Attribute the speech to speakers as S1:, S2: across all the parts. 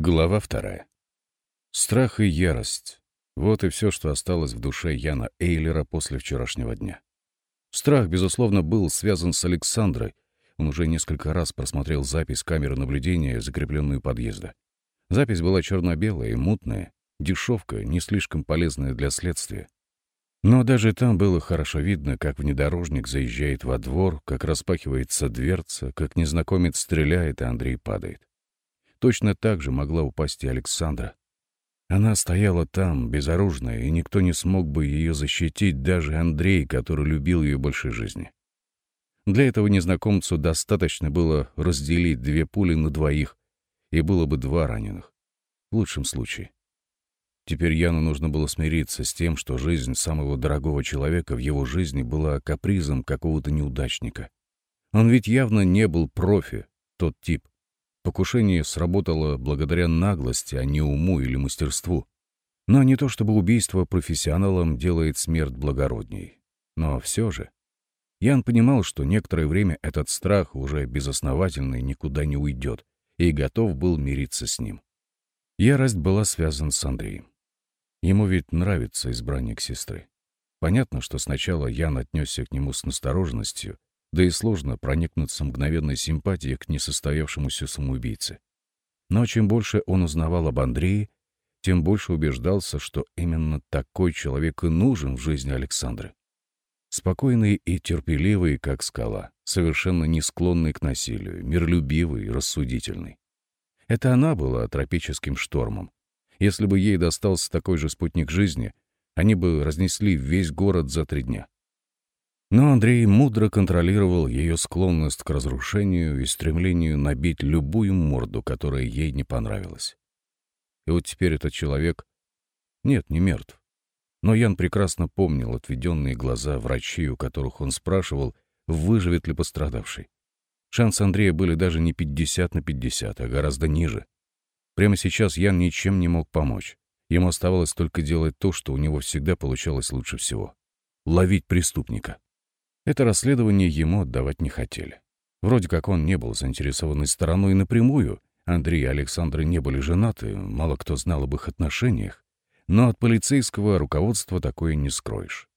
S1: Глава вторая. Страх и ярость. Вот и все, что осталось в душе Яна Эйлера после вчерашнего дня. Страх, безусловно, был связан с Александрой. Он уже несколько раз просмотрел запись камеры наблюдения, закрепленную подъезда. Запись была черно-белая и мутная, дешевка, не слишком полезная для следствия. Но даже там было хорошо видно, как внедорожник заезжает во двор, как распахивается дверца, как незнакомец стреляет, а Андрей падает. Точно так же могла упасть и Александра. Она стояла там, безоружная, и никто не смог бы ее защитить, даже Андрей, который любил ее больше жизни. Для этого незнакомцу достаточно было разделить две пули на двоих, и было бы два раненых. В лучшем случае. Теперь Яну нужно было смириться с тем, что жизнь самого дорогого человека в его жизни была капризом какого-то неудачника. Он ведь явно не был профи, тот тип. Покушение сработало благодаря наглости, а не уму или мастерству. Но не то чтобы убийство профессионалом делает смерть благородней. Но все же. Ян понимал, что некоторое время этот страх уже безосновательный никуда не уйдет, и готов был мириться с ним. Ярость была связана с Андреем. Ему ведь нравится избранник сестры. Понятно, что сначала Ян отнесся к нему с настороженностью, да и сложно проникнуться мгновенной симпатией к несостоявшемуся самоубийце. Но чем больше он узнавал об Андрее, тем больше убеждался, что именно такой человек и нужен в жизни Александры. Спокойный и терпеливый, как скала, совершенно не склонный к насилию, миролюбивый и рассудительный. Это она была тропическим штормом. Если бы ей достался такой же спутник жизни, они бы разнесли весь город за три дня. Но Андрей мудро контролировал ее склонность к разрушению и стремлению набить любую морду, которая ей не понравилась. И вот теперь этот человек... Нет, не мертв. Но Ян прекрасно помнил отведенные глаза врачей, у которых он спрашивал, выживет ли пострадавший. Шансы Андрея были даже не 50 на 50, а гораздо ниже. Прямо сейчас Ян ничем не мог помочь. Ему оставалось только делать то, что у него всегда получалось лучше всего — ловить преступника. Это расследование ему отдавать не хотели. Вроде как он не был заинтересованной стороной напрямую, Андрей и Александра не были женаты, мало кто знал об их отношениях, но от полицейского руководства такое не скроешь.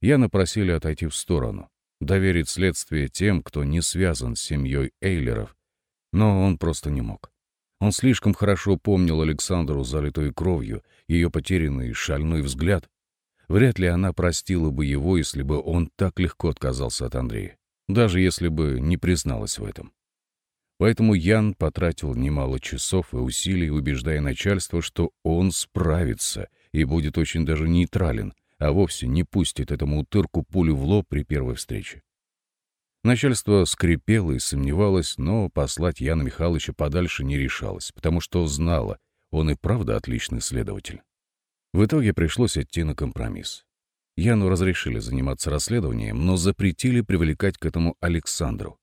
S1: Яна просили отойти в сторону, доверить следствие тем, кто не связан с семьей Эйлеров, но он просто не мог. Он слишком хорошо помнил Александру, залитой кровью, ее потерянный шальной взгляд, Вряд ли она простила бы его, если бы он так легко отказался от Андрея, даже если бы не призналась в этом. Поэтому Ян потратил немало часов и усилий, убеждая начальство, что он справится и будет очень даже нейтрален, а вовсе не пустит этому утырку пулю в лоб при первой встрече. Начальство скрипело и сомневалось, но послать Яна Михайловича подальше не решалось, потому что знало, он и правда отличный следователь. В итоге пришлось идти на компромисс. Яну разрешили заниматься расследованием, но запретили привлекать к этому Александру.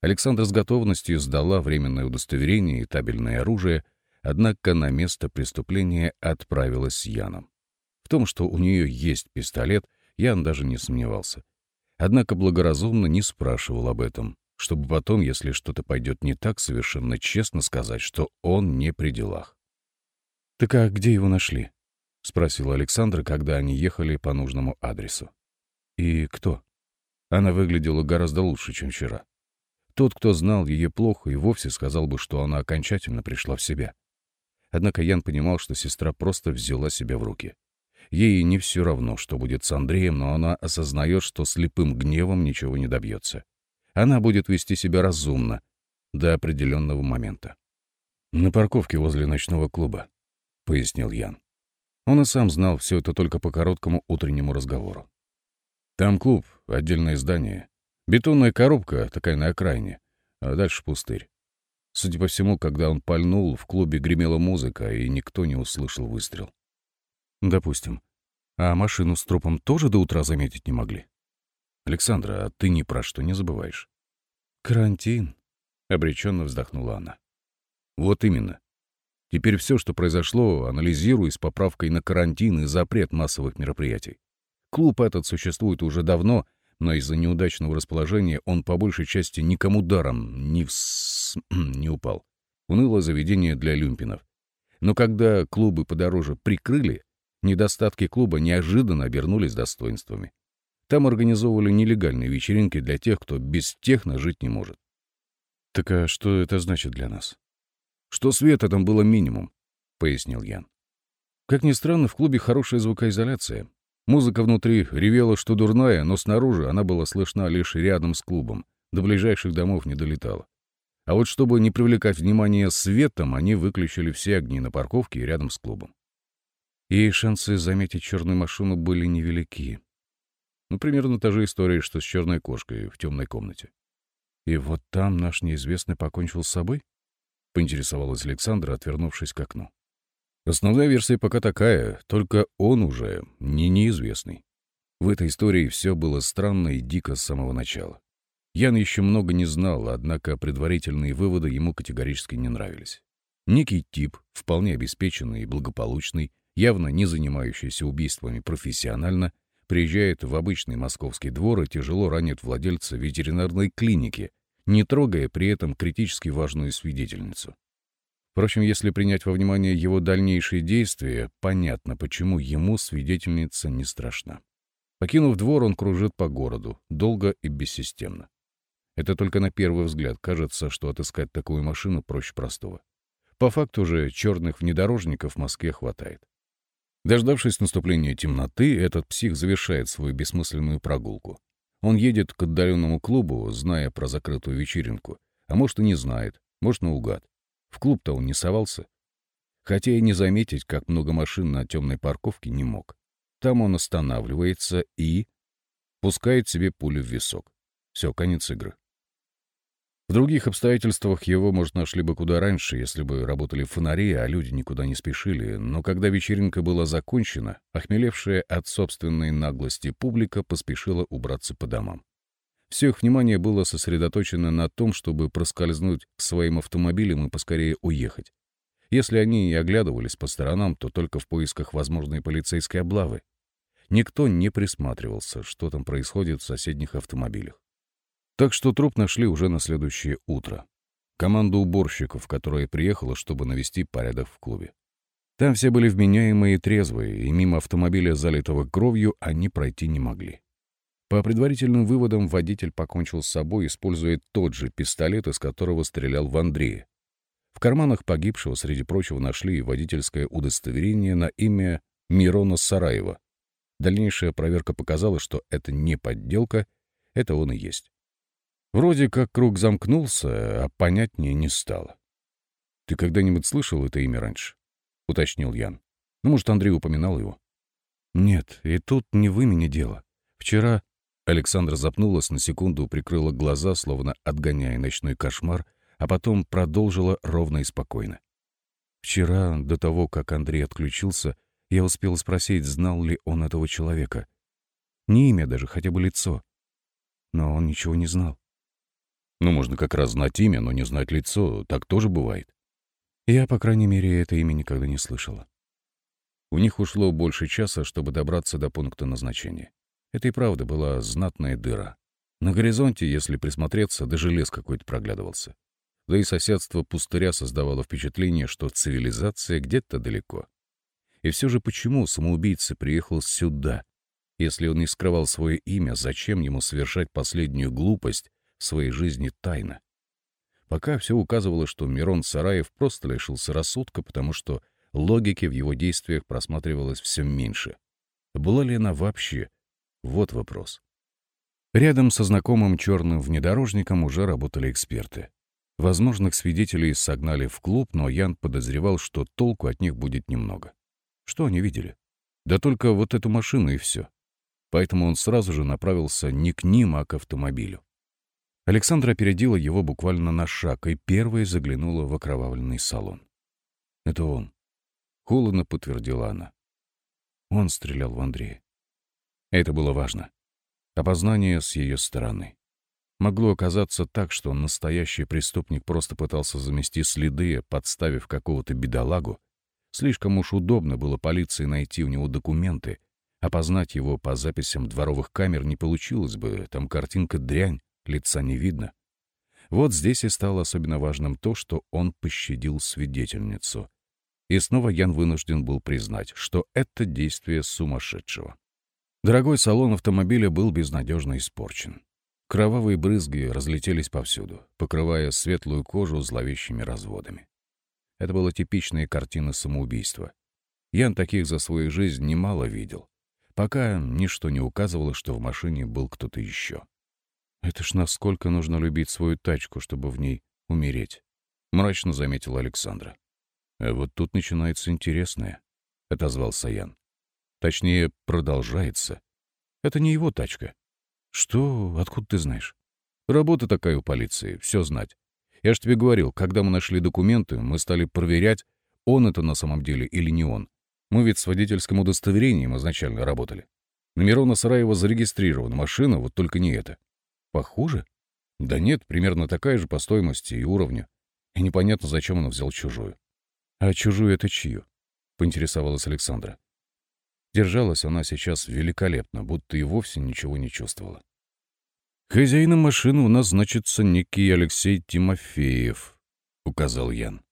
S1: Александра с готовностью сдала временное удостоверение и табельное оружие, однако на место преступления отправилась с Яном. В том, что у нее есть пистолет, Ян даже не сомневался. Однако благоразумно не спрашивал об этом, чтобы потом, если что-то пойдет не так, совершенно честно сказать, что он не при делах. «Так а где его нашли?» — спросил Александр, когда они ехали по нужному адресу. «И кто?» Она выглядела гораздо лучше, чем вчера. Тот, кто знал ее плохо, и вовсе сказал бы, что она окончательно пришла в себя. Однако Ян понимал, что сестра просто взяла себя в руки. Ей не все равно, что будет с Андреем, но она осознает, что слепым гневом ничего не добьется. Она будет вести себя разумно до определенного момента. «На парковке возле ночного клуба», — пояснил Ян. Он и сам знал все это только по короткому утреннему разговору. Там клуб, отдельное здание. Бетонная коробка, такая на окраине, а дальше пустырь. Судя по всему, когда он пальнул, в клубе гремела музыка, и никто не услышал выстрел. Допустим. А машину с трупом тоже до утра заметить не могли? Александра, а ты ни про что не забываешь. Карантин, — обреченно вздохнула она. Вот именно. Теперь все, что произошло, анализирую с поправкой на карантин и запрет массовых мероприятий. Клуб этот существует уже давно, но из-за неудачного расположения он по большей части никому даром не, вс... не упал. Унылое заведение для люмпинов. Но когда клубы подороже прикрыли, недостатки клуба неожиданно обернулись достоинствами. Там организовывали нелегальные вечеринки для тех, кто без техно жить не может. «Так а что это значит для нас?» «Что света там было минимум», — пояснил Ян. Как ни странно, в клубе хорошая звукоизоляция. Музыка внутри ревела, что дурная, но снаружи она была слышна лишь рядом с клубом, до ближайших домов не долетала. А вот чтобы не привлекать внимание светом, они выключили все огни на парковке и рядом с клубом. И шансы заметить черную машину были невелики. Ну, примерно та же история, что с черной кошкой в темной комнате. И вот там наш неизвестный покончил с собой? Поинтересовалась Александра, отвернувшись к окну. Основная версия пока такая, только он уже не неизвестный. В этой истории все было странно и дико с самого начала. Ян еще много не знал, однако предварительные выводы ему категорически не нравились. Некий тип, вполне обеспеченный и благополучный, явно не занимающийся убийствами профессионально, приезжает в обычный московский двор и тяжело ранит владельца ветеринарной клиники, не трогая при этом критически важную свидетельницу. Впрочем, если принять во внимание его дальнейшие действия, понятно, почему ему свидетельница не страшна. Покинув двор, он кружит по городу, долго и бессистемно. Это только на первый взгляд кажется, что отыскать такую машину проще простого. По факту же черных внедорожников в Москве хватает. Дождавшись наступления темноты, этот псих завершает свою бессмысленную прогулку. Он едет к отдаленному клубу, зная про закрытую вечеринку. А может, и не знает, может, наугад. В клуб-то он не совался. Хотя и не заметить, как много машин на темной парковке не мог. Там он останавливается и... пускает себе пулю в висок. Все, конец игры. В других обстоятельствах его, может, нашли бы куда раньше, если бы работали фонари, а люди никуда не спешили. Но когда вечеринка была закончена, охмелевшая от собственной наглости публика поспешила убраться по домам. Все их внимание было сосредоточено на том, чтобы проскользнуть к своим автомобилям и поскорее уехать. Если они и оглядывались по сторонам, то только в поисках возможной полицейской облавы. Никто не присматривался, что там происходит в соседних автомобилях. Так что труп нашли уже на следующее утро. Команда уборщиков, которая приехала, чтобы навести порядок в клубе. Там все были вменяемые и трезвые, и мимо автомобиля, залитого кровью, они пройти не могли. По предварительным выводам, водитель покончил с собой, используя тот же пистолет, из которого стрелял в Андрея. В карманах погибшего, среди прочего, нашли водительское удостоверение на имя Мирона Сараева. Дальнейшая проверка показала, что это не подделка, это он и есть. Вроде как круг замкнулся, а понятнее не стало. «Ты когда-нибудь слышал это имя раньше?» — уточнил Ян. «Ну, может, Андрей упоминал его?» «Нет, и тут не в имени дело. Вчера...» Александра запнулась, на секунду прикрыла глаза, словно отгоняя ночной кошмар, а потом продолжила ровно и спокойно. «Вчера, до того, как Андрей отключился, я успел спросить, знал ли он этого человека. Не имя даже, хотя бы лицо. Но он ничего не знал. Ну, можно как раз знать имя, но не знать лицо. Так тоже бывает. Я, по крайней мере, это имя никогда не слышала. У них ушло больше часа, чтобы добраться до пункта назначения. Это и правда была знатная дыра. На горизонте, если присмотреться, даже лес какой-то проглядывался. Да и соседство пустыря создавало впечатление, что цивилизация где-то далеко. И все же почему самоубийца приехал сюда? Если он не скрывал свое имя, зачем ему совершать последнюю глупость своей жизни тайно. Пока все указывало, что Мирон Сараев просто лишился рассудка, потому что логики в его действиях просматривалось все меньше. Была ли она вообще? Вот вопрос. Рядом со знакомым черным внедорожником уже работали эксперты. Возможных свидетелей согнали в клуб, но Ян подозревал, что толку от них будет немного. Что они видели? Да только вот эту машину и все. Поэтому он сразу же направился не к ним, а к автомобилю. Александра опередила его буквально на шаг и первой заглянула в окровавленный салон. «Это он», — холодно подтвердила она. Он стрелял в Андрея. Это было важно. Опознание с ее стороны. Могло оказаться так, что настоящий преступник просто пытался замести следы, подставив какого-то бедолагу. Слишком уж удобно было полиции найти у него документы. Опознать его по записям дворовых камер не получилось бы, там картинка дрянь лица не видно. Вот здесь и стало особенно важным то, что он пощадил свидетельницу. И снова Ян вынужден был признать, что это действие сумасшедшего. Дорогой салон автомобиля был безнадежно испорчен. Кровавые брызги разлетелись повсюду, покрывая светлую кожу зловещими разводами. Это была типичная картина самоубийства. Ян таких за свою жизнь немало видел, пока ничто не указывало, что в машине был кто-то еще. «Это ж насколько нужно любить свою тачку, чтобы в ней умереть», — мрачно заметила Александра. «А вот тут начинается интересное», — отозвался Ян. «Точнее, продолжается. Это не его тачка. «Что? Откуда ты знаешь?» «Работа такая у полиции, все знать. Я ж тебе говорил, когда мы нашли документы, мы стали проверять, он это на самом деле или не он. Мы ведь с водительским удостоверением изначально работали. На Мирона Сараева зарегистрирована машина, вот только не это. Похоже? Да нет, примерно такая же по стоимости и уровню. И непонятно, зачем он взял чужую. А чужую это чью? Поинтересовалась Александра. Держалась она сейчас великолепно, будто и вовсе ничего не чувствовала. «Хозяином машины у нас значится некий Алексей Тимофеев», — указал Ян.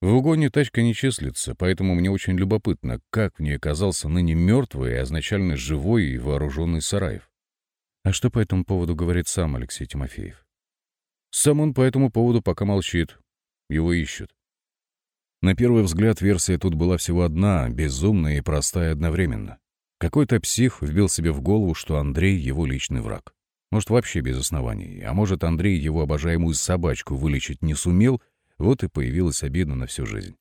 S1: «В угоне тачка не числится, поэтому мне очень любопытно, как в ней оказался ныне мертвый и означально живой и вооруженный Сараев. А что по этому поводу говорит сам Алексей Тимофеев? Сам он по этому поводу пока молчит. Его ищут. На первый взгляд версия тут была всего одна, безумная и простая одновременно. Какой-то псих вбил себе в голову, что Андрей — его личный враг. Может, вообще без оснований. А может, Андрей его обожаемую собачку вылечить не сумел, вот и появилась обида на всю жизнь.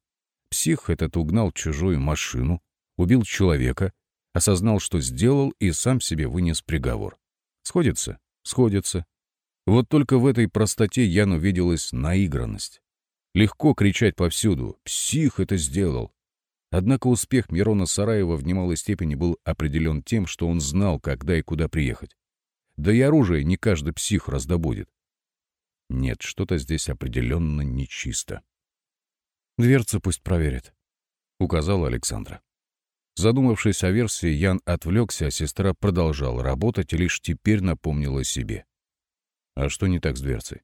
S1: Псих этот угнал чужую машину, убил человека, осознал, что сделал, и сам себе вынес приговор. Сходится? Сходится. Вот только в этой простоте Яну увиделась наигранность. Легко кричать повсюду «Псих это сделал!». Однако успех Мирона Сараева в немалой степени был определен тем, что он знал, когда и куда приехать. Да и оружие не каждый псих раздобудет. Нет, что-то здесь определенно нечисто. «Дверцу пусть проверит», — указала Александра. Задумавшись о версии, Ян отвлекся, а сестра продолжала работать и лишь теперь напомнила себе. «А что не так с дверцей?»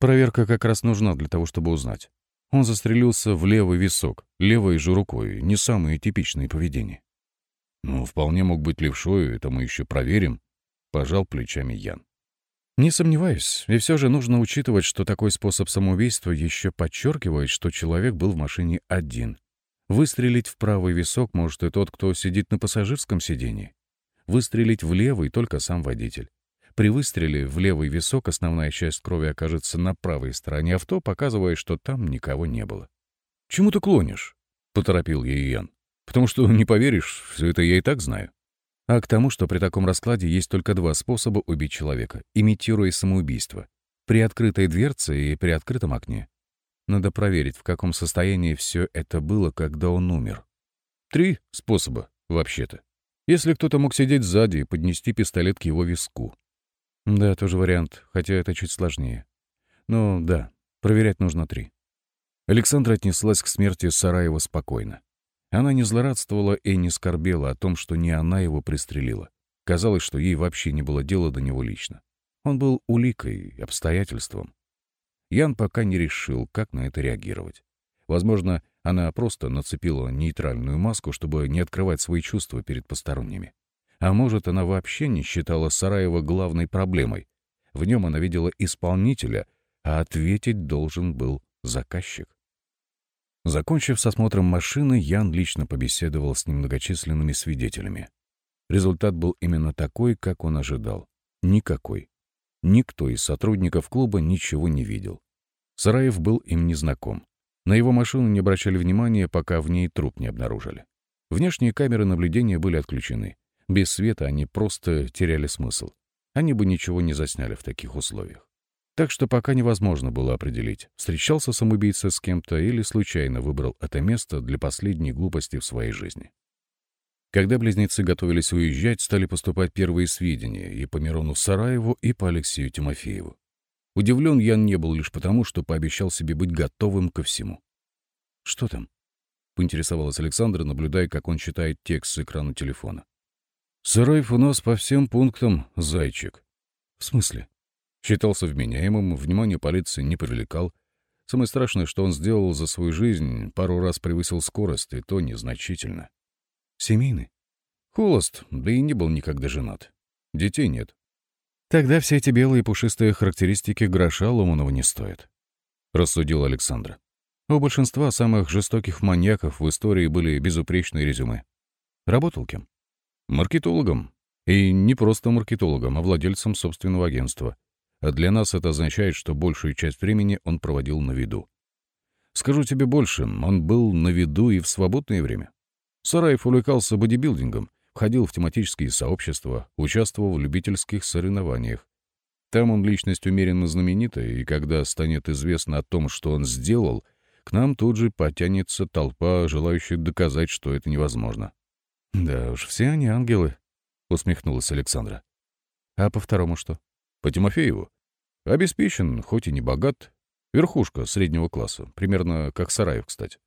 S1: Проверка как раз нужна для того, чтобы узнать. Он застрелился в левый висок, левой же рукой, не самое типичное поведение. «Ну, вполне мог быть левшой, это мы еще проверим», — пожал плечами Ян. «Не сомневаюсь, и все же нужно учитывать, что такой способ самоубийства еще подчеркивает, что человек был в машине один. Выстрелить в правый висок может и тот, кто сидит на пассажирском сидении. Выстрелить в левый только сам водитель. При выстреле в левый висок основная часть крови окажется на правой стороне авто, показывая, что там никого не было. «Чему ты клонишь?» — поторопил ей Ян. «Потому что, не поверишь, все это я и так знаю». А к тому, что при таком раскладе есть только два способа убить человека, имитируя самоубийство. При открытой дверце и при открытом окне. Надо проверить, в каком состоянии все это было, когда он умер. Три способа, вообще-то. Если кто-то мог сидеть сзади и поднести пистолет к его виску, да, тоже вариант, хотя это чуть сложнее. Но да, проверять нужно три. Александра отнеслась к смерти Сараева спокойно. Она не злорадствовала и не скорбела о том, что не она его пристрелила. Казалось, что ей вообще не было дела до него лично. Он был уликой, обстоятельством. Ян пока не решил, как на это реагировать. Возможно, она просто нацепила нейтральную маску, чтобы не открывать свои чувства перед посторонними. А может, она вообще не считала Сараева главной проблемой. В нем она видела исполнителя, а ответить должен был заказчик. Закончив с осмотром машины, Ян лично побеседовал с немногочисленными свидетелями. Результат был именно такой, как он ожидал. Никакой. Никто из сотрудников клуба ничего не видел. Сараев был им незнаком. На его машину не обращали внимания, пока в ней труп не обнаружили. Внешние камеры наблюдения были отключены. Без света они просто теряли смысл. Они бы ничего не засняли в таких условиях. Так что пока невозможно было определить, встречался самоубийца с кем-то или случайно выбрал это место для последней глупости в своей жизни. Когда близнецы готовились уезжать, стали поступать первые сведения и по Мирону Сараеву, и по Алексею Тимофееву. Удивлен Ян не был лишь потому, что пообещал себе быть готовым ко всему. «Что там?» — поинтересовалась Александра, наблюдая, как он читает текст с экрана телефона. Сараев у нас по всем пунктам зайчик. В смысле? Считался вменяемым, внимание полиции не привлекал. Самое страшное, что он сделал за свою жизнь, пару раз превысил скорость, и то незначительно.
S2: Семейный?
S1: Холост, да и не был никогда женат. Детей нет.
S2: Тогда все эти белые пушистые характеристики гроша ломаного не стоят.
S1: Рассудил Александр.
S2: У большинства самых жестоких маньяков в истории были безупречные резюме. Работал кем?
S1: Маркетологом. И не просто маркетологом, а владельцем собственного агентства. А для нас это означает, что большую часть времени он проводил на виду. Скажу тебе больше, он был на виду и в свободное время. Сараев увлекался бодибилдингом, входил в тематические сообщества, участвовал в любительских соревнованиях. Там он личность умеренно знаменита, и когда станет известно о том, что он сделал, к нам тут же потянется толпа, желающих доказать, что это невозможно.
S2: «Да уж, все они ангелы», — усмехнулась Александра. «А по второму что?»
S1: «По Тимофееву. Обеспечен, хоть и не богат. Верхушка среднего класса, примерно как Сараев, кстати.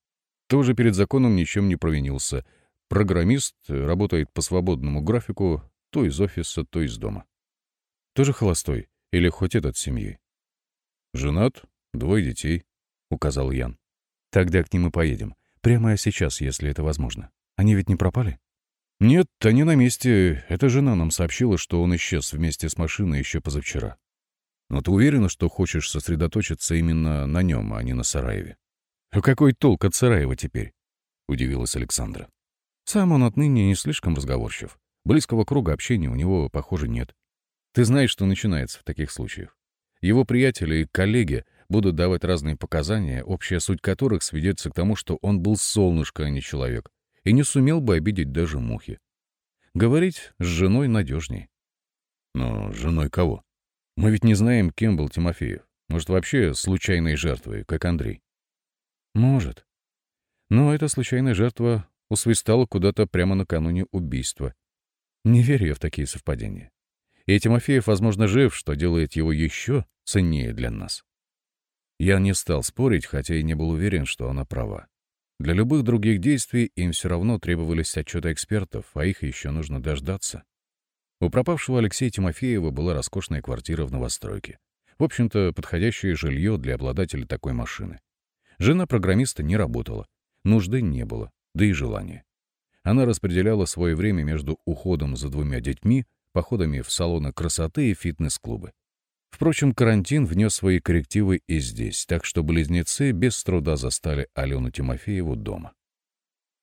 S1: Тоже перед законом ничем не провинился. Программист, работает по свободному графику, то из офиса, то из дома.
S2: Тоже холостой? Или хоть этот семьи?
S1: Женат, двое детей, — указал Ян.
S2: Тогда к ним и поедем. Прямо сейчас, если это возможно. Они ведь не пропали?
S1: Нет, они на месте. Эта жена нам сообщила, что он исчез вместе с машиной еще позавчера. Но ты уверена, что хочешь сосредоточиться именно на нем, а не на Сараеве?
S2: А какой толк от Сараева теперь?
S1: — удивилась Александра.
S2: Сам он отныне не слишком разговорчив. Близкого круга общения у него, похоже, нет. Ты знаешь, что начинается в таких случаях. Его приятели и коллеги будут давать разные показания, общая суть которых сведется к тому, что он был солнышко, а не человек, и не сумел бы обидеть даже мухи. Говорить с женой надежней.
S1: Но женой кого? Мы ведь не знаем, кем был Тимофеев. Может, вообще случайной жертвой, как Андрей.
S2: Может. Но эта случайная жертва усвистала куда-то прямо накануне убийства. Не верю я в такие совпадения. И Тимофеев, возможно, жив, что делает его еще ценнее для нас. Я не стал спорить, хотя и не был уверен, что она права. Для любых других действий им все равно требовались отчеты экспертов, а их еще нужно дождаться. У пропавшего Алексея Тимофеева была роскошная квартира в новостройке. В общем-то, подходящее жилье для обладателя такой машины. Жена программиста не работала, нужды не было, да и желания. Она распределяла свое время между уходом за двумя детьми, походами в салоны красоты и фитнес-клубы. Впрочем, карантин внес свои коррективы и здесь, так что близнецы без труда застали Алену Тимофееву дома.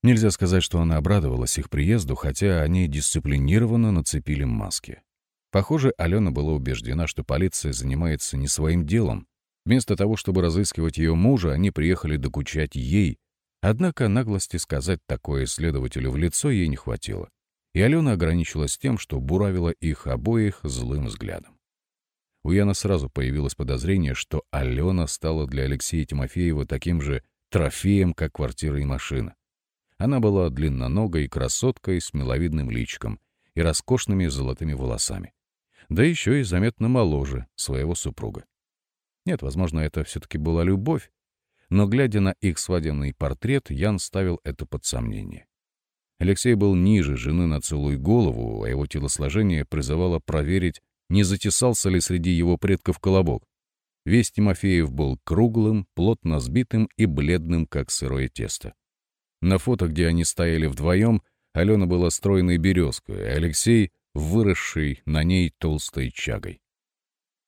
S2: Нельзя сказать, что она обрадовалась их приезду, хотя они дисциплинированно нацепили маски. Похоже, Алена была убеждена, что полиция занимается не своим делом, Вместо того, чтобы разыскивать ее мужа, они приехали докучать ей. Однако наглости сказать такое следователю в лицо ей не хватило. И Алена ограничилась тем, что буравила их обоих злым взглядом. У Яна сразу появилось подозрение, что Алена стала для Алексея Тимофеева таким же трофеем, как квартира и машина. Она была длинноногой красоткой с миловидным личиком и роскошными золотыми волосами. Да еще и заметно моложе своего супруга. Нет, возможно, это все-таки была любовь, но, глядя на их свадебный портрет, Ян ставил это под сомнение. Алексей был ниже жены на целую голову, а его телосложение призывало проверить, не затесался ли среди его предков колобок. Весь Тимофеев был круглым, плотно сбитым и бледным, как сырое тесто. На фото, где они стояли вдвоем, Алена была стройной березкой, а Алексей — выросший на ней толстой чагой.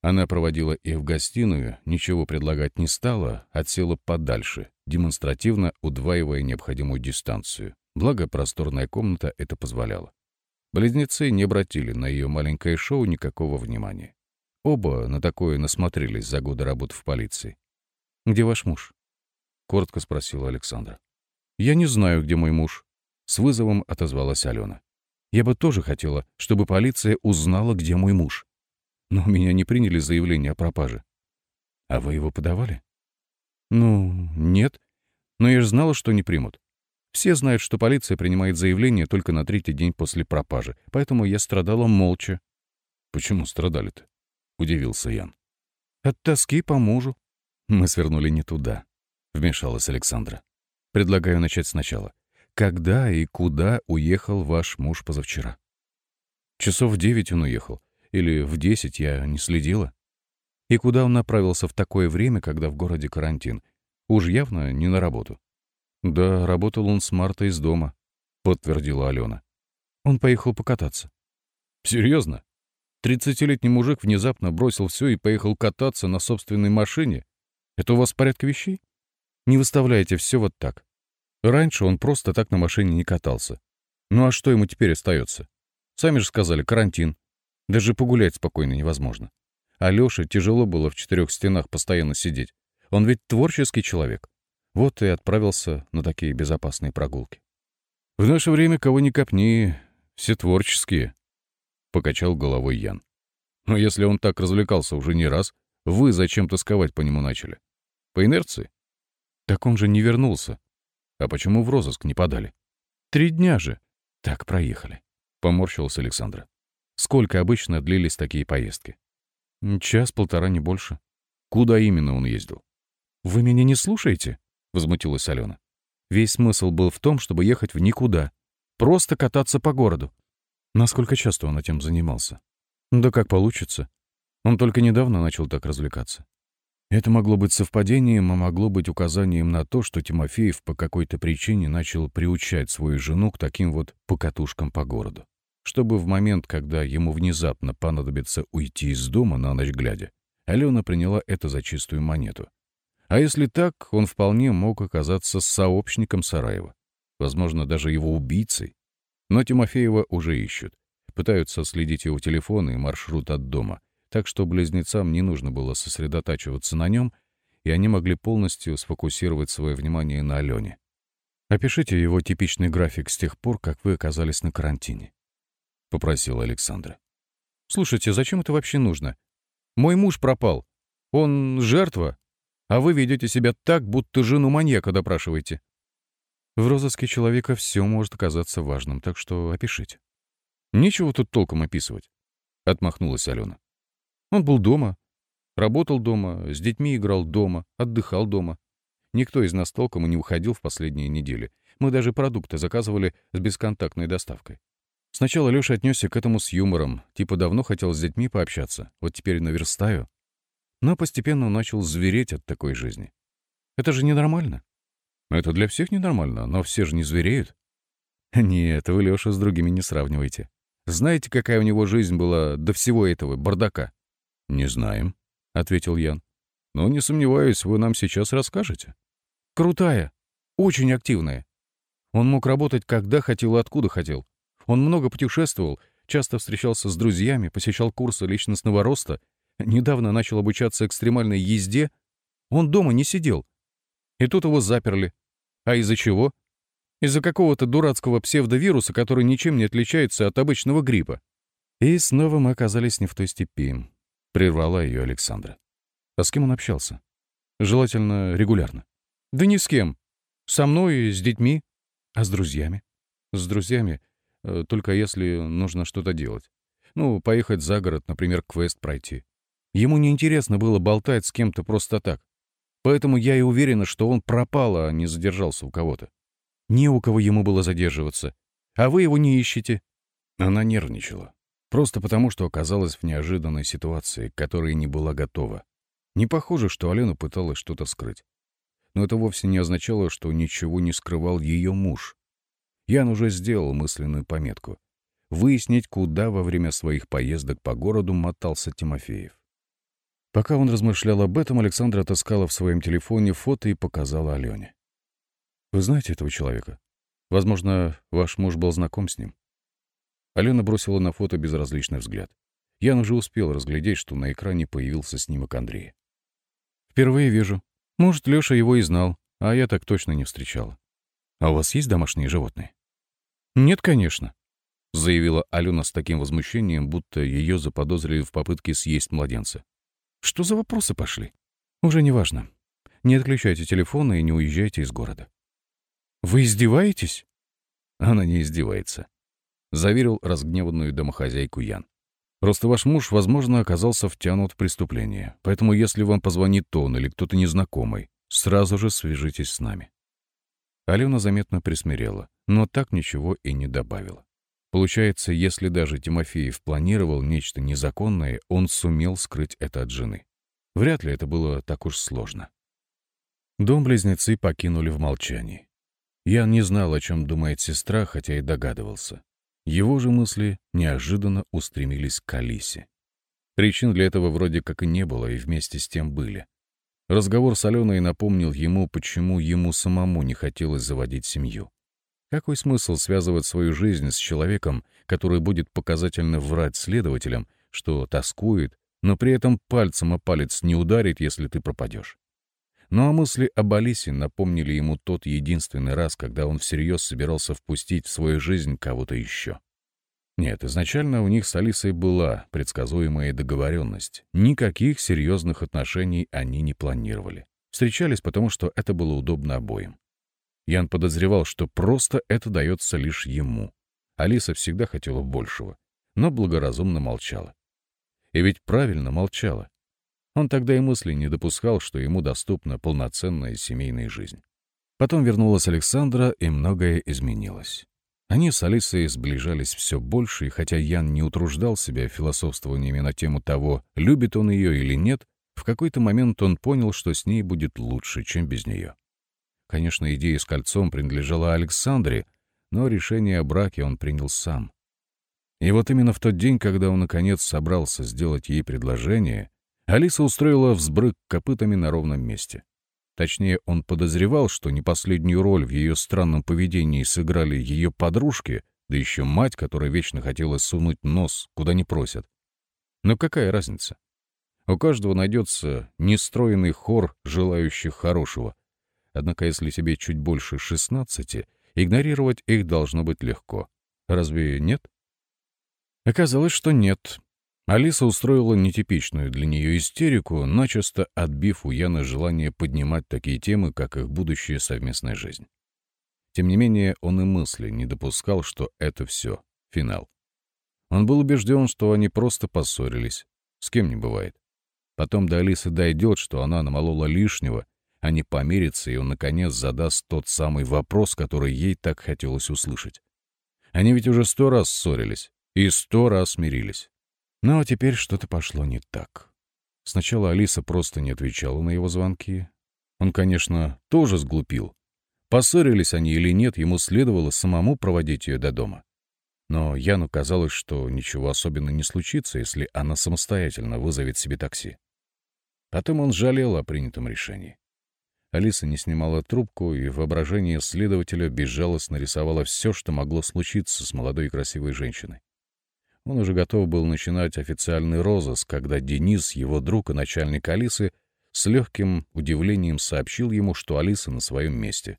S2: Она проводила их в гостиную, ничего предлагать не стала, отсела подальше, демонстративно удваивая необходимую дистанцию. Благо, просторная комната это позволяла. Близнецы не обратили на ее маленькое шоу никакого внимания. Оба на такое насмотрелись за годы работы в полиции. «Где ваш муж?» — коротко спросила Александра. «Я не знаю, где мой муж», — с вызовом отозвалась Алена. «Я бы тоже хотела, чтобы полиция узнала, где мой муж. Но у меня не приняли заявление о пропаже. А вы его подавали? Ну, нет. Но я же знала, что не примут. Все знают, что полиция принимает заявление только на третий день после пропажи, поэтому я страдала молча.
S1: Почему страдали-то? Удивился Ян.
S2: От тоски по мужу. Мы свернули не туда, вмешалась Александра. Предлагаю начать сначала. Когда и куда уехал ваш муж позавчера? Часов в девять он уехал. Или в десять я не следила. И куда он направился в такое время, когда в городе карантин? Уж явно не на работу. Да, работал он с Мартой из дома, подтвердила Алена. Он поехал покататься. Серьезно? Тридцатилетний мужик внезапно бросил все и поехал кататься на собственной машине? Это у вас в порядке вещей? Не выставляйте все вот так. Раньше он просто так на машине не катался. Ну а что ему теперь остается? Сами же сказали, карантин. Даже погулять спокойно невозможно. А Лёше тяжело было в четырех стенах постоянно сидеть. Он ведь творческий человек. Вот и отправился на такие безопасные прогулки. «В наше время кого ни копни, все творческие», — покачал головой Ян. «Но если он так развлекался уже не раз, вы зачем тосковать по нему начали? По инерции?» «Так он же не вернулся. А почему в розыск не подали?» «Три дня же». «Так, проехали», — поморщился Александра. «Сколько обычно длились такие поездки?» «Час-полтора, не больше». «Куда именно он ездил?» «Вы меня не слушаете?» — возмутилась Алена. Весь смысл был в том, чтобы ехать в никуда. Просто кататься по городу. Насколько часто он этим занимался? Да как получится. Он только недавно начал так развлекаться. Это могло быть совпадением, а могло быть указанием на то, что Тимофеев по какой-то причине начал приучать свою жену к таким вот покатушкам по городу. Чтобы в момент, когда ему внезапно понадобится уйти из дома на ночь глядя, Алена приняла это за чистую монету — а если так, он вполне мог оказаться сообщником Сараева. Возможно, даже его убийцей. Но Тимофеева уже ищут. Пытаются следить его телефон и маршрут от дома. Так что близнецам не нужно было сосредотачиваться на нем, и они могли полностью сфокусировать свое внимание на Алене. «Опишите его типичный график с тех пор, как вы оказались на карантине», — попросил Александра. «Слушайте, зачем это вообще нужно? Мой муж пропал. Он жертва, а вы ведете себя так, будто жену маньяка допрашиваете. В розыске человека все может оказаться важным, так что опишите. Нечего тут толком описывать, — отмахнулась Алена. Он был дома, работал дома, с детьми играл дома, отдыхал дома. Никто из нас толком и не выходил в последние недели. Мы даже продукты заказывали с бесконтактной доставкой. Сначала Лёша отнесся к этому с юмором, типа давно хотел с детьми пообщаться, вот теперь наверстаю но постепенно начал звереть от такой жизни. Это же ненормально. Это для всех ненормально, но все же не звереют. Нет, вы, Лёша, с другими не сравнивайте. Знаете, какая у него жизнь была до всего этого бардака? Не знаем, — ответил Ян. Но не сомневаюсь, вы нам сейчас расскажете. Крутая, очень активная. Он мог работать когда хотел откуда хотел. Он много путешествовал, часто встречался с друзьями, посещал курсы личностного роста Недавно начал обучаться экстремальной езде. Он дома не сидел. И тут его заперли. А из-за чего? Из-за какого-то дурацкого псевдовируса, который ничем не отличается от обычного гриппа. И снова мы оказались не в той степи. Прервала ее Александра. А с кем он общался? Желательно регулярно. Да ни с кем. Со мной с детьми. А с друзьями? С друзьями, только если нужно что-то делать. Ну, поехать за город, например, квест пройти. Ему неинтересно было болтать с кем-то просто так. Поэтому я и уверена, что он пропал, а не задержался у кого-то. Не у кого ему было задерживаться. А вы его не ищете. Она нервничала. Просто потому, что оказалась в неожиданной ситуации, к которой не была готова. Не похоже, что Алена пыталась что-то скрыть. Но это вовсе не означало, что ничего не скрывал ее муж. Ян уже сделал мысленную пометку. Выяснить, куда во время своих поездок по городу мотался Тимофеев. Пока он размышлял об этом, Александра отыскала в своем телефоне фото и показала Алене. «Вы знаете этого человека? Возможно, ваш муж был знаком с ним?» Алена бросила на фото безразличный взгляд. Ян уже успел разглядеть, что на экране появился снимок Андрея. «Впервые вижу. Может, Лёша его и знал, а я так точно не встречала. А у вас есть домашние животные?» «Нет, конечно», — заявила Алена с таким возмущением, будто ее заподозрили в попытке съесть младенца. Что за вопросы пошли? Уже не важно. Не отключайте телефона и не уезжайте из города. Вы издеваетесь? Она не издевается. Заверил разгневанную домохозяйку Ян. Просто ваш муж, возможно, оказался втянут в преступление. Поэтому если вам позвонит он или кто-то незнакомый, сразу же свяжитесь с нами. Алена заметно присмирела, но так ничего и не добавила. Получается, если даже Тимофеев планировал нечто незаконное, он сумел скрыть это от жены. Вряд ли это было так уж сложно. Дом близнецы покинули в молчании. Ян не знал, о чем думает сестра, хотя и догадывался. Его же мысли неожиданно устремились к Алисе. Причин для этого вроде как и не было, и вместе с тем были. Разговор с Аленой напомнил ему, почему ему самому не хотелось заводить семью. Какой смысл связывать свою жизнь с человеком, который будет показательно врать следователям, что тоскует, но при этом пальцем о палец не ударит, если ты пропадешь? Ну а мысли об Алисе напомнили ему тот единственный раз, когда он всерьез собирался впустить в свою жизнь кого-то еще. Нет, изначально у них с Алисой была предсказуемая договоренность. Никаких серьезных отношений они не планировали. Встречались потому, что это было удобно обоим. Ян подозревал, что просто это дается лишь ему. Алиса всегда хотела большего, но благоразумно молчала. И ведь правильно молчала. Он тогда и мысли не допускал, что ему доступна полноценная семейная жизнь. Потом вернулась Александра, и многое изменилось. Они с Алисой сближались все больше, и хотя Ян не утруждал себя философствованиями на тему того, любит он ее или нет, в какой-то момент он понял, что с ней будет лучше, чем без нее. Конечно, идея с кольцом принадлежала Александре, но решение о браке он принял сам. И вот именно в тот день, когда он, наконец, собрался сделать ей предложение, Алиса устроила взбрык копытами на ровном месте. Точнее, он подозревал, что не последнюю роль в ее странном поведении сыграли ее подружки, да еще мать, которая вечно хотела сунуть нос, куда не просят. Но какая разница? У каждого найдется нестроенный хор желающих хорошего. Однако если себе чуть больше шестнадцати, игнорировать их должно быть легко. Разве нет? Оказалось, что нет. Алиса устроила нетипичную для нее истерику, начисто отбив у Яна желание поднимать такие темы, как их будущая совместная жизнь. Тем не менее, он и мысли не допускал, что это все — финал. Он был убежден, что они просто поссорились. С кем не бывает. Потом до Алисы дойдет, что она намолола лишнего, они помирятся, и он, наконец, задаст тот самый вопрос, который ей так хотелось услышать. Они ведь уже сто раз ссорились и сто раз мирились. Но теперь что-то пошло не так. Сначала Алиса просто не отвечала на его звонки. Он, конечно, тоже сглупил. Поссорились они или нет, ему следовало самому проводить ее до дома. Но Яну казалось, что ничего особенного не случится, если она самостоятельно вызовет себе такси. Потом он жалел о принятом решении. Алиса не снимала трубку, и воображение следователя безжалостно рисовало все, что могло случиться с молодой и красивой женщиной. Он уже готов был начинать официальный розыск, когда Денис, его друг и начальник Алисы, с легким удивлением сообщил ему, что Алиса на своем месте.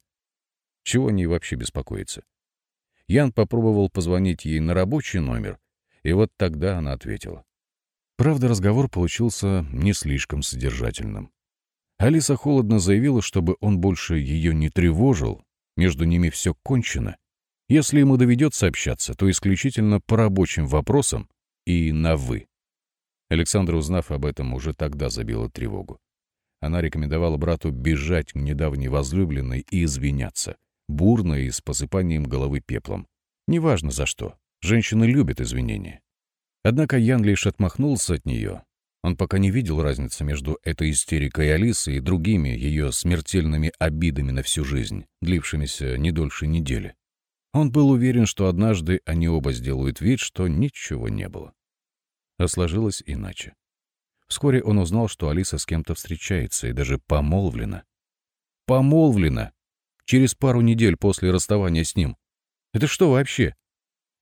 S2: Чего о вообще беспокоиться? Ян попробовал позвонить ей на рабочий номер, и вот тогда она ответила. Правда, разговор получился не слишком содержательным. Алиса холодно заявила, чтобы он больше ее не тревожил, между ними все кончено, если ему доведется общаться, то исключительно по рабочим вопросам и на «вы». Александра, узнав об этом, уже тогда забила тревогу. Она рекомендовала брату бежать к недавней возлюбленной и извиняться, бурно и с посыпанием головы пеплом. Неважно за что. Женщины любят извинения. Однако Ян лишь отмахнулся от нее. Он пока не видел разницы между этой истерикой Алисы и другими ее смертельными обидами на всю жизнь, длившимися не дольше недели. Он был уверен, что однажды они оба сделают вид, что ничего не было. А сложилось иначе. Вскоре он узнал, что Алиса с кем-то встречается и даже помолвлена. Помолвлена! Через пару недель после расставания с ним. Это что вообще?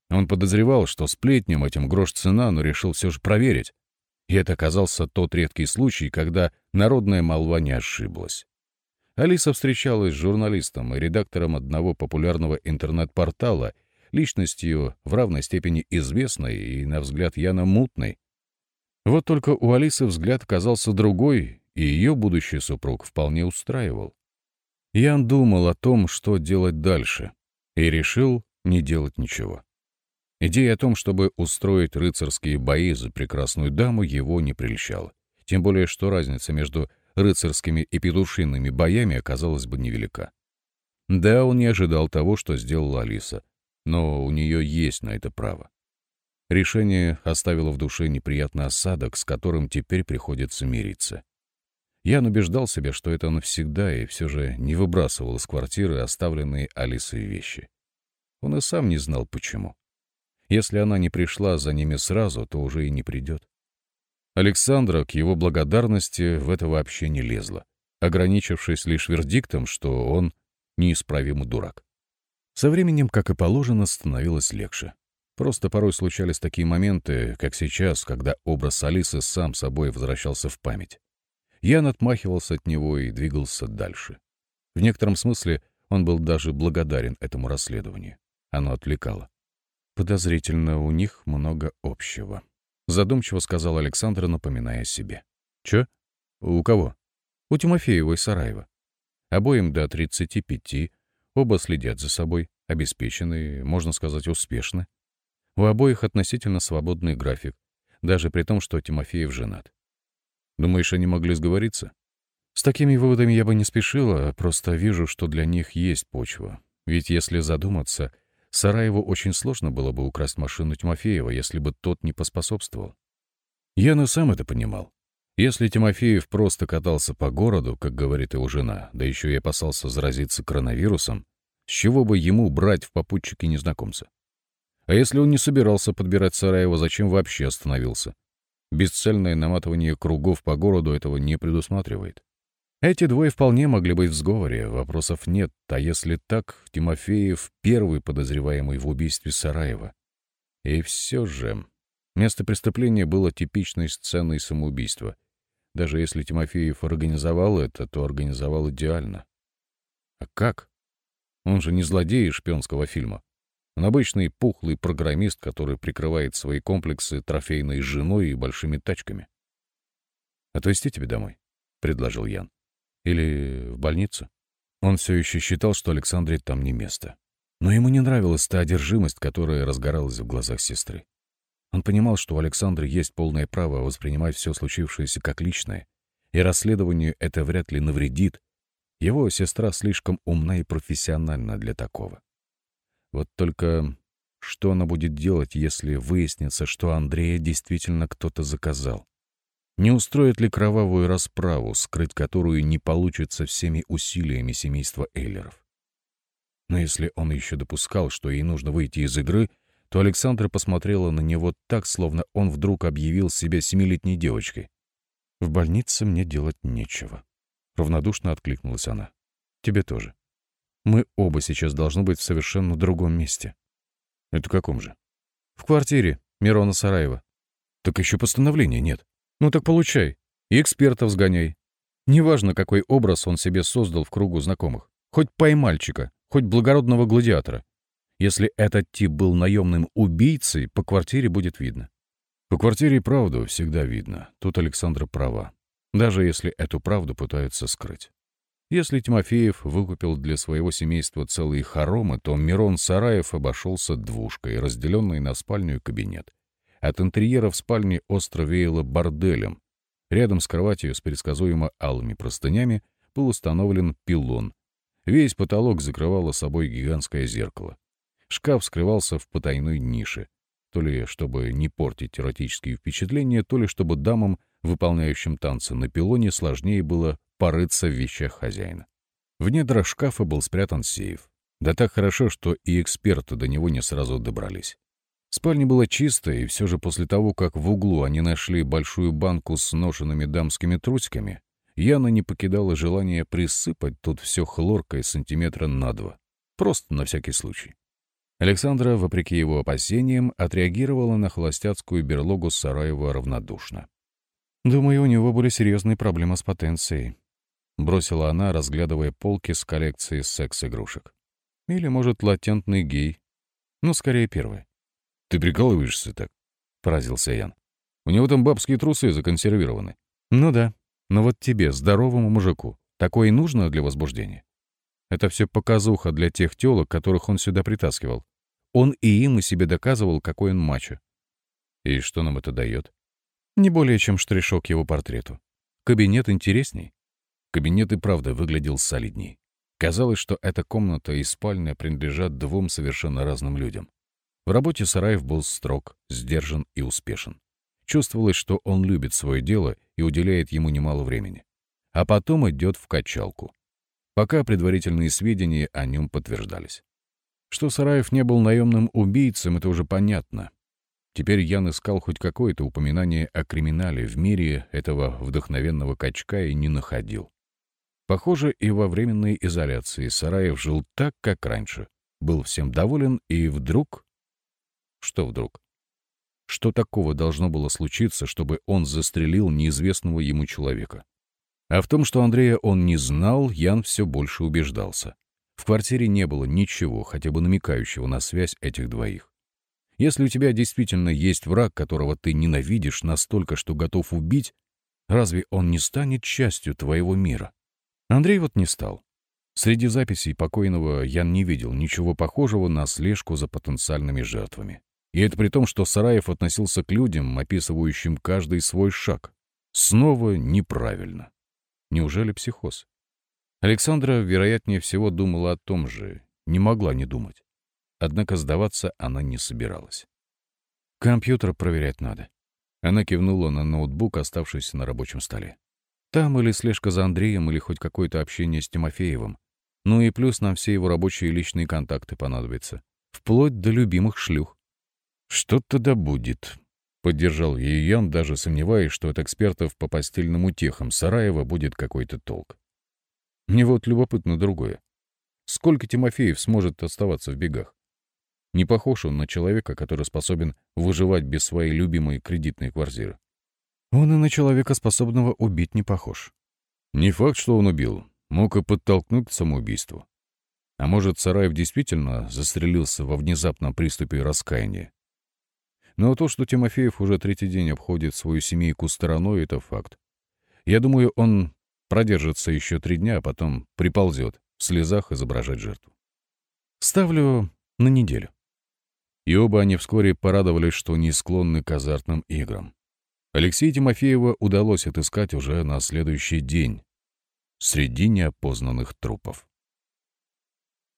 S2: Он подозревал, что сплетням этим грош цена, но решил все же проверить. И это оказался тот редкий случай, когда народная молва не ошиблась. Алиса встречалась с журналистом и редактором одного популярного интернет-портала, личностью в равной степени известной и, на взгляд Яна, мутной. Вот только у Алисы взгляд оказался другой, и ее будущий супруг вполне устраивал. Ян думал о том, что делать дальше, и решил не делать ничего. Идея о том, чтобы устроить рыцарские бои за прекрасную даму, его не прельщала. Тем более, что разница между рыцарскими и петушиными боями оказалась бы невелика. Да, он не ожидал того, что сделала Алиса, но у нее есть на это право. Решение оставило в душе неприятный осадок, с которым теперь приходится мириться.
S1: Ян убеждал себя, что это навсегда, и все же не выбрасывал из квартиры оставленные Алисой вещи. Он и сам не знал, почему. Если она не пришла за ними сразу, то уже и не придет. Александра к его благодарности в это вообще не лезла, ограничившись лишь вердиктом, что он неисправимый дурак. Со временем, как и положено, становилось легче. Просто порой случались такие моменты, как сейчас, когда образ Алисы сам собой возвращался в память. Ян отмахивался от него и двигался дальше. В некотором смысле он был даже благодарен этому расследованию. Оно отвлекало. Подозрительно, у них много общего. Задумчиво сказал Александр, напоминая себе. Чё? У кого? У Тимофеева и Сараева. Обоим до 35, оба следят за собой, обеспечены, можно сказать, успешны. У обоих относительно свободный график, даже при том, что Тимофеев женат. Думаешь, они могли сговориться? С такими выводами я бы не спешила, просто вижу, что для них есть почва. Ведь если задуматься, Сараеву очень сложно было бы украсть машину Тимофеева, если бы тот не поспособствовал. Яна сам это понимал. Если Тимофеев просто катался по городу, как говорит его жена, да еще и опасался заразиться коронавирусом, с чего бы ему брать в попутчики незнакомца? А если он не собирался подбирать Сараева, зачем вообще остановился? Бесцельное наматывание кругов по городу этого не предусматривает. Эти двое вполне могли быть в сговоре, вопросов нет, а если так, Тимофеев — первый подозреваемый в убийстве Сараева. И все же, место преступления было типичной сценой самоубийства. Даже если Тимофеев организовал это, то организовал идеально. А как? Он же не злодей шпионского фильма. Он обычный пухлый программист, который прикрывает свои комплексы трофейной женой и большими тачками. «Отвезти тебе домой?» — предложил Ян. «Или в больницу?» Он все еще считал, что Александре там не место. Но ему не нравилась та одержимость, которая разгоралась в глазах сестры. Он понимал, что у Александры есть полное право воспринимать все случившееся как личное, и расследованию это вряд ли навредит. Его сестра слишком умна и профессиональна для такого. Вот только что она будет делать, если выяснится, что Андрея действительно кто-то заказал? Не устроит ли кровавую расправу, скрыть которую не получится всеми усилиями семейства Эйлеров? Но если он еще допускал, что ей нужно выйти из игры, то Александра посмотрела на него так, словно он вдруг объявил себя семилетней девочкой. «В больнице мне делать нечего», — равнодушно откликнулась она. «Тебе тоже». Мы оба сейчас должны быть в совершенно другом месте. Это каком же? В квартире Мирона Сараева. Так еще постановления нет. Ну так получай. И экспертов сгоняй. Неважно, какой образ он себе создал в кругу знакомых. Хоть поймальчика, хоть благородного гладиатора. Если этот тип был наемным убийцей, по квартире будет видно. По квартире правду всегда видно. Тут Александра права. Даже если эту правду пытаются скрыть. Если Тимофеев выкупил для своего семейства целые хоромы, то Мирон Сараев обошелся двушкой, разделенной на спальню и кабинет. От интерьера в спальне остро веяло борделем. Рядом с кроватью с предсказуемо алыми простынями был установлен пилон. Весь потолок закрывало собой гигантское зеркало. Шкаф скрывался в потайной нише, то ли чтобы не портить эротические впечатления, то ли чтобы дамам, выполняющим танцы на пилоне, сложнее было порыться в вещах хозяина. В недрах шкафа был спрятан сейф. Да так хорошо, что и эксперты до него не сразу добрались. Спальня была чистая, и все же после того, как в углу они нашли большую банку с ношенными дамскими трусиками, Яна не покидала желание присыпать тут все хлоркой сантиметра на два. Просто на всякий случай. Александра, вопреки его опасениям, отреагировала на холостяцкую берлогу Сараева равнодушно. «Думаю, у него были серьезные проблемы с потенцией. Бросила она, разглядывая полки с коллекцией секс-игрушек. Или, может, латентный гей. Ну, скорее, первое. «Ты прикалываешься так?» — поразился Ян. «У него там бабские трусы законсервированы». «Ну да. Но вот тебе, здоровому мужику, такое и нужно для возбуждения? Это все показуха для тех телок, которых он сюда притаскивал. Он и им и себе доказывал, какой он мачо. И что нам это дает? Не более чем штришок его портрету. Кабинет интересней. Кабинет и правда выглядел солидней. Казалось, что эта комната и спальня принадлежат двум совершенно разным людям. В работе Сараев был строг, сдержан и успешен. Чувствовалось, что он любит свое дело и уделяет ему немало времени. а потом идет в качалку. Пока предварительные сведения о нем подтверждались. Что Сараев не был наемным убийцем, это уже понятно. Теперь Ян искал хоть какое-то упоминание о криминале в мире этого вдохновенного качка и не находил. Похоже, и во временной изоляции Сараев жил так, как раньше. Был всем доволен, и вдруг... Что вдруг? Что такого должно было случиться, чтобы он застрелил неизвестного ему человека? А в том, что Андрея он не знал, Ян все больше убеждался. В квартире не было ничего, хотя бы намекающего на связь этих двоих. Если у тебя действительно есть враг, которого ты ненавидишь настолько, что готов убить, разве он не станет частью твоего мира? Андрей вот не стал. Среди записей покойного Ян не видел ничего похожего на слежку за потенциальными жертвами. И это при том, что Сараев относился к людям, описывающим каждый свой шаг. Снова неправильно. Неужели психоз? Александра, вероятнее всего, думала о том же, не могла не думать. Однако сдаваться она не собиралась. «Компьютер проверять надо». Она кивнула на ноутбук, оставшийся на рабочем столе. Там или слежка за Андреем, или хоть какое-то общение с Тимофеевым. Ну и плюс нам все его рабочие и личные контакты понадобятся. Вплоть до любимых шлюх. «Что-то да будет», — поддержал ее Ян, даже сомневаясь, что от экспертов по постельным утехам Сараева будет какой-то толк. Мне вот любопытно другое. Сколько Тимофеев сможет оставаться в бегах? Не похож он на человека, который способен выживать без своей любимой кредитной квартиры. Он и на человека, способного убить, не похож. Не факт, что он убил. Мог и подтолкнуть к самоубийству. А может, Сараев действительно застрелился во внезапном приступе раскаяния. Но то, что Тимофеев уже третий день обходит свою семейку стороной, это факт. Я думаю, он продержится еще три дня, а потом приползет в слезах изображать жертву. Ставлю на неделю. И оба они вскоре порадовались, что не склонны к азартным играм. Алексея Тимофеева удалось отыскать уже на следующий день среди неопознанных трупов.